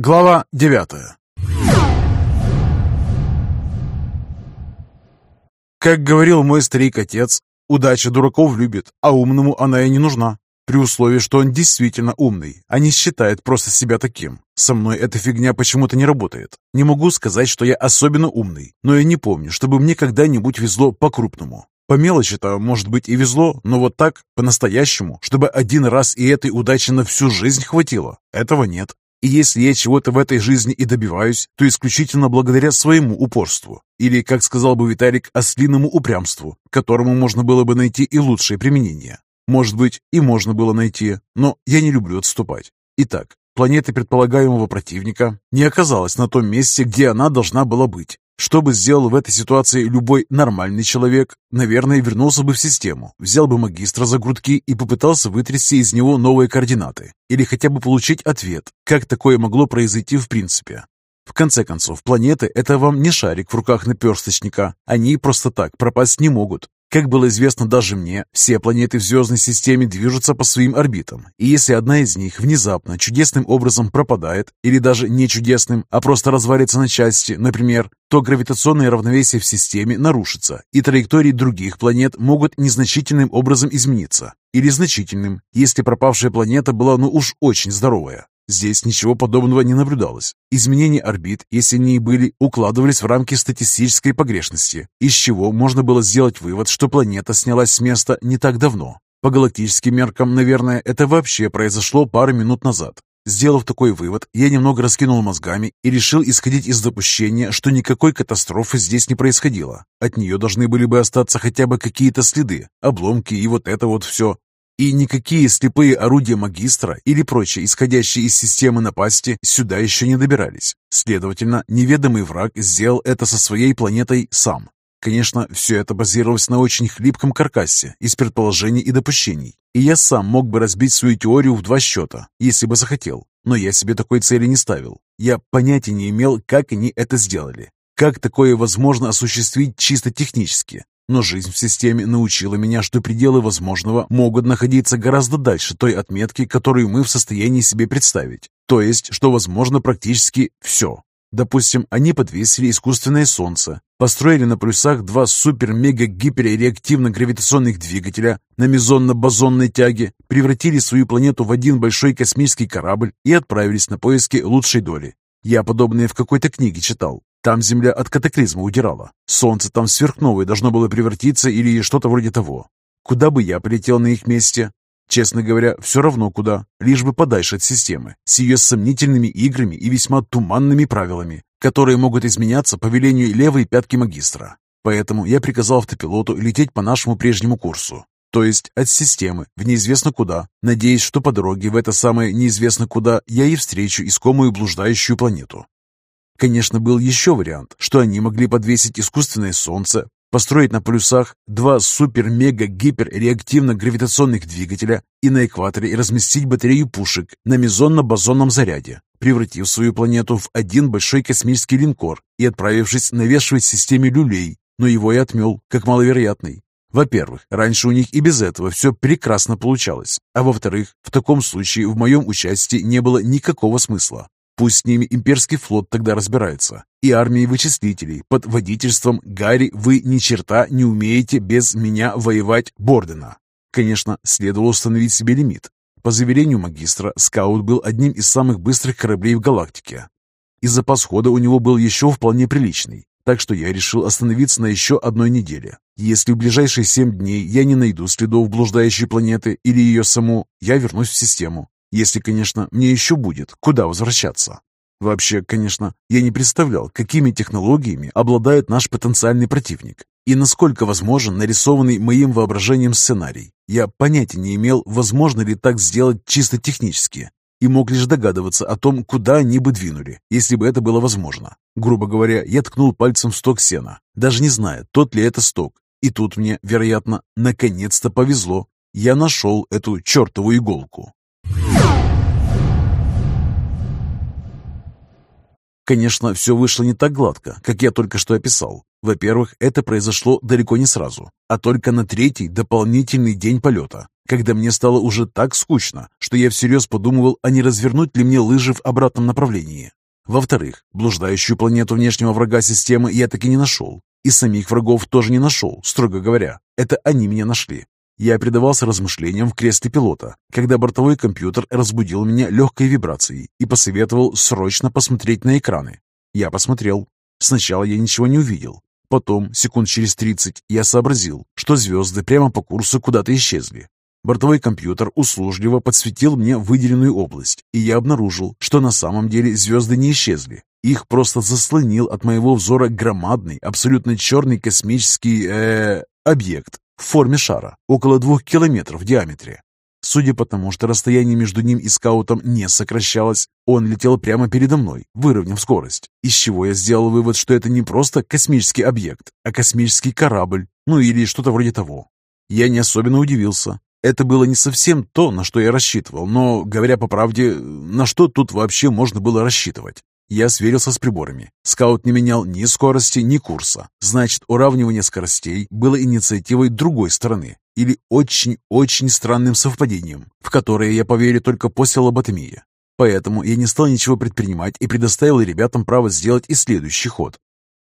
Глава девятая Как говорил мой старик-отец, удача дураков любит, а умному она и не нужна. При условии, что он действительно умный, а не считает просто себя таким. Со мной эта фигня почему-то не работает. Не могу сказать, что я особенно умный, но я не помню, чтобы мне когда-нибудь везло по-крупному. По мелочи-то, может быть, и везло, но вот так, по-настоящему, чтобы один раз и этой удачи на всю жизнь хватило, этого нет. И если я чего-то в этой жизни и добиваюсь, то исключительно благодаря своему упорству. Или, как сказал бы Виталик, ослиному упрямству, которому можно было бы найти и лучшее применение. Может быть, и можно было найти, но я не люблю отступать. Итак, планета предполагаемого противника не оказалась на том месте, где она должна была быть. Что бы сделал в этой ситуации любой нормальный человек? Наверное, вернулся бы в систему, взял бы магистра за грудки и попытался вытрясти из него новые координаты. Или хотя бы получить ответ, как такое могло произойти в принципе. В конце концов, планеты – это вам не шарик в руках наперсточника. Они просто так пропасть не могут. Как было известно даже мне, все планеты в звездной системе движутся по своим орбитам, и если одна из них внезапно чудесным образом пропадает, или даже не чудесным, а просто развалится на части, например, то гравитационное равновесие в системе нарушится, и траектории других планет могут незначительным образом измениться, или значительным, если пропавшая планета была ну уж очень здоровая. Здесь ничего подобного не наблюдалось. Изменения орбит, если они и были, укладывались в рамки статистической погрешности, из чего можно было сделать вывод, что планета снялась с места не так давно. По галактическим меркам, наверное, это вообще произошло пару минут назад. Сделав такой вывод, я немного раскинул мозгами и решил исходить из допущения, что никакой катастрофы здесь не происходило. От нее должны были бы остаться хотя бы какие-то следы, обломки и вот это вот все. И никакие слепые орудия магистра или прочие исходящие из системы напасти сюда еще не добирались. Следовательно, неведомый враг сделал это со своей планетой сам. Конечно, все это базировалось на очень хлипком каркасе из предположений и допущений. И я сам мог бы разбить свою теорию в два счета, если бы захотел. Но я себе такой цели не ставил. Я понятия не имел, как они это сделали. Как такое возможно осуществить чисто технически? Но жизнь в системе научила меня, что пределы возможного могут находиться гораздо дальше той отметки, которую мы в состоянии себе представить. То есть, что возможно практически все. Допустим, они подвесили искусственное солнце, построили на плюсах два супер-мега-гиперреактивно-гравитационных двигателя на мезонно-бозонной тяге, превратили свою планету в один большой космический корабль и отправились на поиски лучшей доли. Я подобное в какой-то книге читал. Там Земля от катаклизма удирала. Солнце там сверхновое должно было превратиться или что-то вроде того. Куда бы я полетел на их месте? Честно говоря, все равно куда, лишь бы подальше от системы, с ее сомнительными играми и весьма туманными правилами, которые могут изменяться по велению левой пятки магистра. Поэтому я приказал автопилоту лететь по нашему прежнему курсу, то есть от системы в неизвестно куда, надеясь, что по дороге в это самое неизвестно куда я и встречу искомую блуждающую планету. Конечно, был еще вариант, что они могли подвесить искусственное солнце, построить на полюсах два супер-мега-гипер-реактивно-гравитационных двигателя и на экваторе разместить батарею пушек на мезонно-бозонном заряде, превратив свою планету в один большой космический линкор и отправившись навешивать системе люлей, но его и отмел, как маловероятный. Во-первых, раньше у них и без этого все прекрасно получалось, а во-вторых, в таком случае в моем участии не было никакого смысла. Пусть с ними имперский флот тогда разбирается. И армии вычислителей под водительством «Гарри, вы ни черта не умеете без меня воевать Бордена». Конечно, следовало установить себе лимит. По заверению магистра, «Скаут» был одним из самых быстрых кораблей в галактике. И запас хода у него был еще вполне приличный. Так что я решил остановиться на еще одной неделе. Если в ближайшие семь дней я не найду следов блуждающей планеты или ее саму, я вернусь в систему. Если, конечно, мне еще будет куда возвращаться. Вообще, конечно, я не представлял, какими технологиями обладает наш потенциальный противник и насколько возможен нарисованный моим воображением сценарий. Я понятия не имел, возможно ли так сделать чисто технически, и мог лишь догадываться о том, куда они бы двинули, если бы это было возможно. Грубо говоря, я ткнул пальцем в сток сена, даже не зная, тот ли это сток. И тут мне, вероятно, наконец-то повезло. Я нашел эту чертову иголку. Конечно, все вышло не так гладко, как я только что описал. Во-первых, это произошло далеко не сразу, а только на третий дополнительный день полета, когда мне стало уже так скучно, что я всерьез подумывал, а не развернуть ли мне лыжи в обратном направлении. Во-вторых, блуждающую планету внешнего врага системы я таки не нашел. И самих врагов тоже не нашел, строго говоря. Это они меня нашли. Я предавался размышлениям в кресле пилота, когда бортовой компьютер разбудил меня легкой вибрацией и посоветовал срочно посмотреть на экраны. Я посмотрел. Сначала я ничего не увидел. Потом, секунд через 30, я сообразил, что звезды прямо по курсу куда-то исчезли. Бортовой компьютер услужливо подсветил мне выделенную область, и я обнаружил, что на самом деле звезды не исчезли. Их просто заслонил от моего взора громадный, абсолютно черный космический э, объект в форме шара, около двух километров в диаметре. Судя по тому, что расстояние между ним и скаутом не сокращалось, он летел прямо передо мной, выровняв скорость, из чего я сделал вывод, что это не просто космический объект, а космический корабль, ну или что-то вроде того. Я не особенно удивился. Это было не совсем то, на что я рассчитывал, но, говоря по правде, на что тут вообще можно было рассчитывать? Я сверился с приборами. Скаут не менял ни скорости, ни курса. Значит, уравнивание скоростей было инициативой другой стороны или очень-очень странным совпадением, в которое я поверю только после лоботомии. Поэтому я не стал ничего предпринимать и предоставил ребятам право сделать и следующий ход.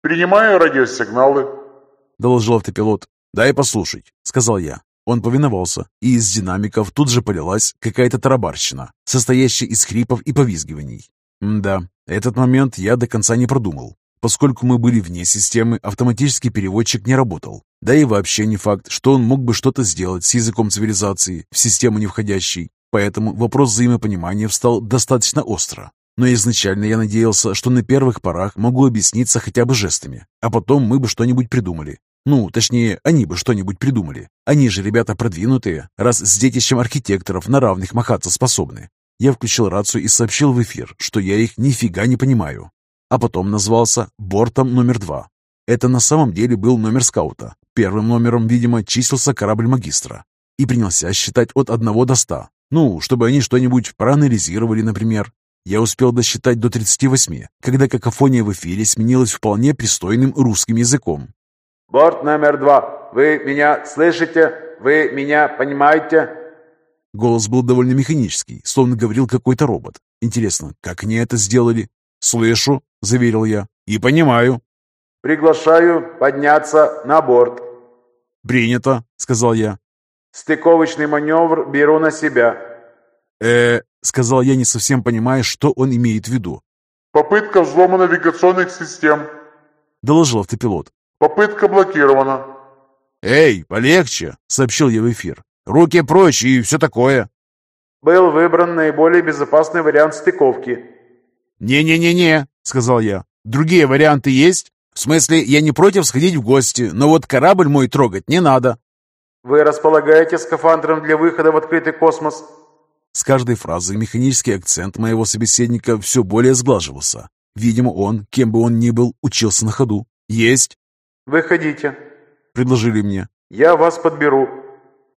«Принимаю радиосигналы», — доложил автопилот. «Дай послушать», — сказал я. Он повиновался, и из динамиков тут же полилась какая-то тарабарщина, состоящая из хрипов и повизгиваний. Да, этот момент я до конца не продумал. Поскольку мы были вне системы, автоматический переводчик не работал. Да и вообще не факт, что он мог бы что-то сделать с языком цивилизации, в систему не входящей. Поэтому вопрос взаимопонимания встал достаточно остро. Но изначально я надеялся, что на первых порах могу объясниться хотя бы жестами, а потом мы бы что-нибудь придумали. Ну, точнее, они бы что-нибудь придумали. Они же ребята продвинутые, раз с детищем архитекторов на равных махаться способны. Я включил рацию и сообщил в эфир, что я их нифига не понимаю. А потом назвался бортом номер два. Это на самом деле был номер скаута. Первым номером, видимо, числился корабль магистра. И принялся считать от одного до ста. Ну, чтобы они что-нибудь проанализировали, например. Я успел досчитать до 38, когда какофония в эфире сменилась вполне пристойным русским языком. «Борт номер два, вы меня слышите? Вы меня понимаете?» Голос был довольно механический, словно говорил какой-то робот. Интересно, как они это сделали? «Слышу», — заверил я, — «и понимаю». «Приглашаю подняться на борт». «Принято», — сказал я. «Стыковочный маневр беру на себя». э сказал я, не совсем понимая, что он имеет в виду. «Попытка взлома навигационных систем», — доложил автопилот. «Попытка блокирована». «Эй, полегче!» — сообщил я в эфир. «Руки прочь и все такое!» «Был выбран наиболее безопасный вариант стыковки». «Не-не-не-не!» — сказал я. «Другие варианты есть? В смысле, я не против сходить в гости, но вот корабль мой трогать не надо». «Вы располагаете скафандром для выхода в открытый космос?» С каждой фразой механический акцент моего собеседника все более сглаживался. Видимо, он, кем бы он ни был, учился на ходу. «Есть!» «Выходите», — предложили мне. «Я вас подберу».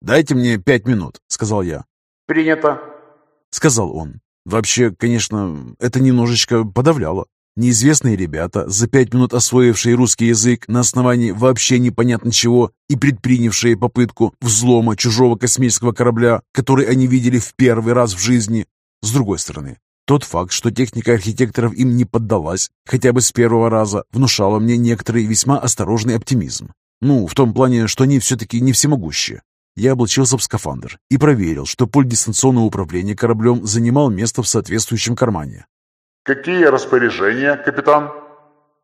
«Дайте мне пять минут», — сказал я. «Принято», — сказал он. Вообще, конечно, это немножечко подавляло. Неизвестные ребята, за пять минут освоившие русский язык на основании вообще непонятно чего и предпринявшие попытку взлома чужого космического корабля, который они видели в первый раз в жизни. С другой стороны, тот факт, что техника архитекторов им не поддалась, хотя бы с первого раза, внушала мне некоторый весьма осторожный оптимизм. Ну, в том плане, что они все-таки не всемогущие. Я облачился в скафандр и проверил, что пульт дистанционного управления кораблем занимал место в соответствующем кармане. «Какие распоряжения, капитан?»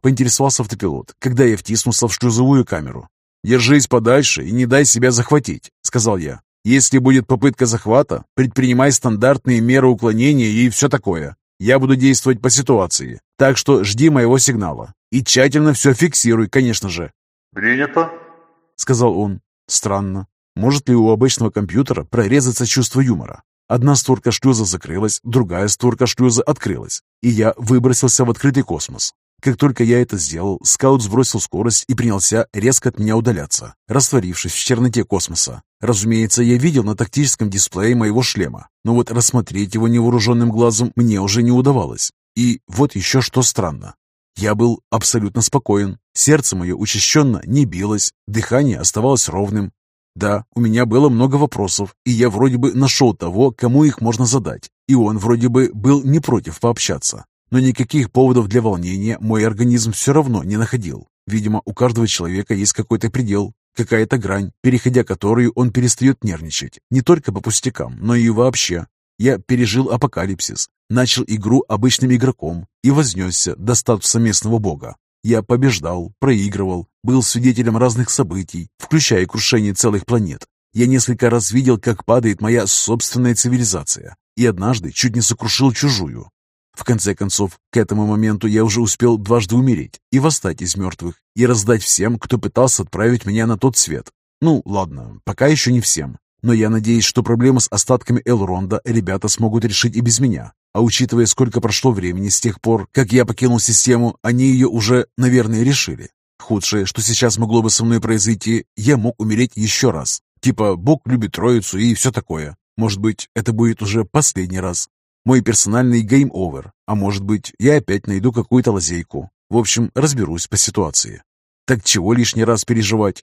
Поинтересовался автопилот, когда я втиснулся в шлюзовую камеру. «Держись подальше и не дай себя захватить», — сказал я. «Если будет попытка захвата, предпринимай стандартные меры уклонения и все такое. Я буду действовать по ситуации, так что жди моего сигнала. И тщательно все фиксируй, конечно же». «Принято», — сказал он. «Странно. Может ли у обычного компьютера прорезаться чувство юмора? Одна створка шлюза закрылась, другая створка шлюза открылась, и я выбросился в открытый космос. Как только я это сделал, скаут сбросил скорость и принялся резко от меня удаляться, растворившись в черноте космоса. Разумеется, я видел на тактическом дисплее моего шлема, но вот рассмотреть его невооруженным глазом мне уже не удавалось. И вот еще что странно. Я был абсолютно спокоен. Сердце мое учащенно не билось, дыхание оставалось ровным. Да, у меня было много вопросов, и я вроде бы нашел того, кому их можно задать. И он вроде бы был не против пообщаться. Но никаких поводов для волнения мой организм все равно не находил. Видимо, у каждого человека есть какой-то предел, какая-то грань, переходя которую он перестает нервничать. Не только по пустякам, но и вообще. Я пережил апокалипсис, начал игру обычным игроком и вознесся до статуса местного бога. Я побеждал, проигрывал, был свидетелем разных событий, включая крушение целых планет. Я несколько раз видел, как падает моя собственная цивилизация, и однажды чуть не сокрушил чужую. В конце концов, к этому моменту я уже успел дважды умереть и восстать из мертвых, и раздать всем, кто пытался отправить меня на тот свет. Ну, ладно, пока еще не всем. Но я надеюсь, что проблемы с остатками Элронда ребята смогут решить и без меня. А учитывая, сколько прошло времени с тех пор, как я покинул систему, они ее уже, наверное, решили. Худшее, что сейчас могло бы со мной произойти, я мог умереть еще раз. Типа, Бог любит троицу и все такое. Может быть, это будет уже последний раз. Мой персональный гейм-овер. А может быть, я опять найду какую-то лазейку. В общем, разберусь по ситуации. Так чего лишний раз переживать?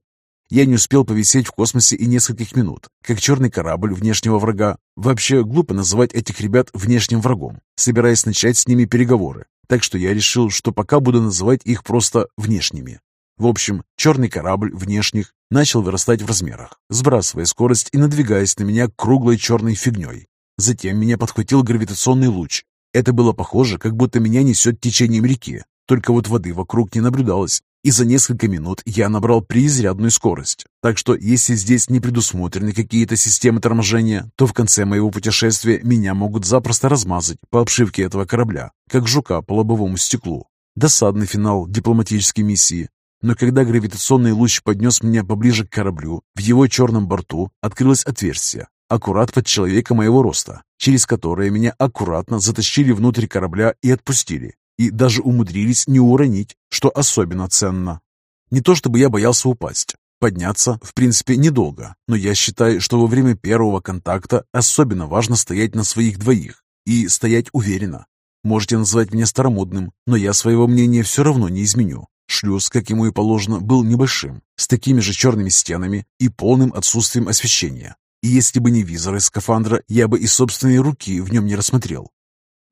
Я не успел повисеть в космосе и нескольких минут, как черный корабль внешнего врага. Вообще глупо называть этих ребят внешним врагом, собираясь начать с ними переговоры. Так что я решил, что пока буду называть их просто внешними. В общем, черный корабль внешних начал вырастать в размерах, сбрасывая скорость и надвигаясь на меня круглой черной фигней. Затем меня подхватил гравитационный луч. Это было похоже, как будто меня несет течением реки, только вот воды вокруг не наблюдалось, и за несколько минут я набрал преизрядную скорость. Так что если здесь не предусмотрены какие-то системы торможения, то в конце моего путешествия меня могут запросто размазать по обшивке этого корабля, как жука по лобовому стеклу. Досадный финал дипломатической миссии. Но когда гравитационный луч поднес меня поближе к кораблю, в его черном борту открылось отверстие, аккурат под человека моего роста, через которое меня аккуратно затащили внутрь корабля и отпустили и даже умудрились не уронить, что особенно ценно. Не то чтобы я боялся упасть. Подняться, в принципе, недолго, но я считаю, что во время первого контакта особенно важно стоять на своих двоих и стоять уверенно. Можете назвать меня старомодным, но я своего мнения все равно не изменю. Шлюз, как ему и положено, был небольшим, с такими же черными стенами и полным отсутствием освещения. И если бы не визоры скафандра, я бы и собственные руки в нем не рассмотрел.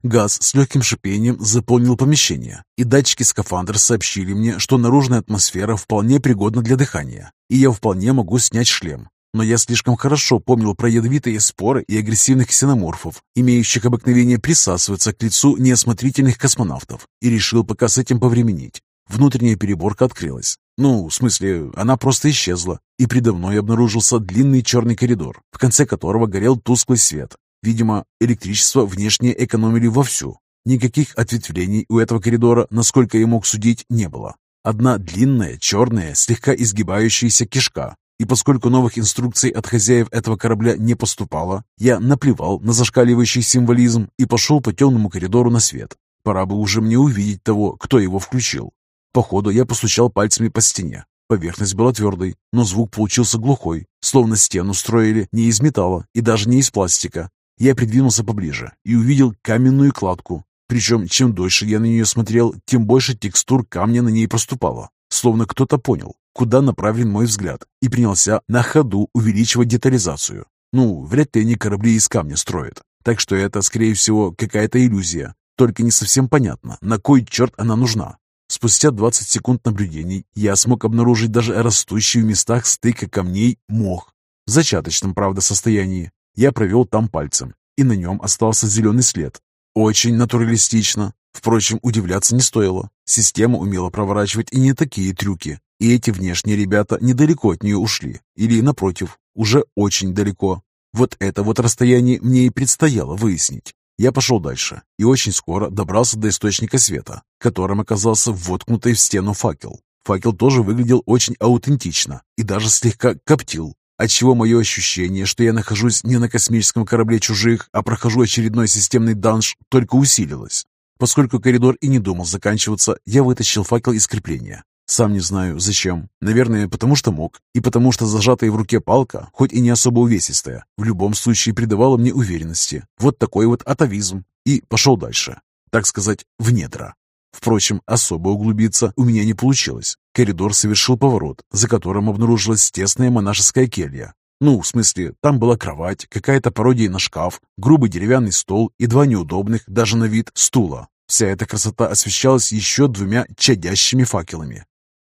Газ с легким шипением заполнил помещение, и датчики скафандра сообщили мне, что наружная атмосфера вполне пригодна для дыхания, и я вполне могу снять шлем. Но я слишком хорошо помнил про ядовитые споры и агрессивных ксеноморфов, имеющих обыкновение присасываться к лицу неосмотрительных космонавтов, и решил пока с этим повременить. Внутренняя переборка открылась. Ну, в смысле, она просто исчезла, и предо мной обнаружился длинный черный коридор, в конце которого горел тусклый свет, Видимо, электричество внешне экономили вовсю. Никаких ответвлений у этого коридора, насколько я мог судить, не было. Одна длинная, черная, слегка изгибающаяся кишка. И поскольку новых инструкций от хозяев этого корабля не поступало, я наплевал на зашкаливающий символизм и пошел по темному коридору на свет. Пора бы уже мне увидеть того, кто его включил. Походу, я постучал пальцами по стене. Поверхность была твердой, но звук получился глухой, словно стену строили не из металла и даже не из пластика, я придвинулся поближе и увидел каменную кладку. Причем, чем дольше я на нее смотрел, тем больше текстур камня на ней проступало. Словно кто-то понял, куда направлен мой взгляд, и принялся на ходу увеличивать детализацию. Ну, вряд ли они корабли из камня строят. Так что это, скорее всего, какая-то иллюзия. Только не совсем понятно, на кой черт она нужна. Спустя 20 секунд наблюдений я смог обнаружить даже растущий в местах стыка камней мох. В зачаточном, правда, состоянии. Я провел там пальцем, и на нем остался зеленый след. Очень натуралистично. Впрочем, удивляться не стоило. Система умела проворачивать и не такие трюки. И эти внешние ребята недалеко от нее ушли. Или, напротив, уже очень далеко. Вот это вот расстояние мне и предстояло выяснить. Я пошел дальше и очень скоро добрался до источника света, которым оказался воткнутый в стену факел. Факел тоже выглядел очень аутентично и даже слегка коптил, отчего мое ощущение, что я нахожусь не на космическом корабле чужих, а прохожу очередной системный данж, только усилилось. Поскольку коридор и не думал заканчиваться, я вытащил факел из крепления. Сам не знаю, зачем. Наверное, потому что мог. И потому что зажатая в руке палка, хоть и не особо увесистая, в любом случае придавала мне уверенности. Вот такой вот атовизм. И пошел дальше. так сказать, в недра. Впрочем, особо углубиться у меня не получилось. Коридор совершил поворот, за которым обнаружилась тесная монашеская келья. Ну, в смысле, там была кровать, какая-то пародия на шкаф, грубый деревянный стол и два неудобных, даже на вид, стула. Вся эта красота освещалась еще двумя чадящими факелами.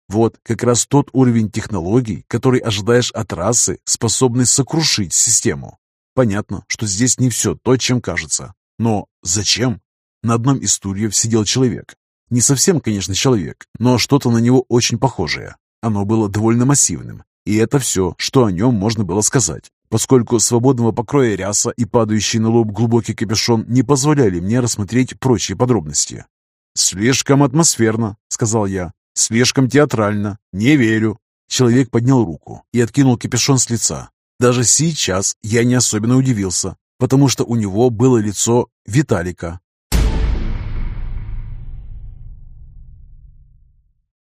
Вот как раз тот уровень технологий, который ожидаешь от расы, способный сокрушить систему. Понятно, что здесь не все то, чем кажется. Но зачем? На одном из стульев сидел человек. Не совсем, конечно, человек, но что-то на него очень похожее. Оно было довольно массивным. И это все, что о нем можно было сказать, поскольку свободного покроя ряса и падающий на лоб глубокий капюшон не позволяли мне рассмотреть прочие подробности. «Слишком атмосферно», — сказал я. Слишком театрально. Не верю. Человек поднял руку и откинул капюшон с лица. Даже сейчас я не особенно удивился, потому что у него было лицо Виталика,